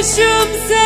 hoşum sen.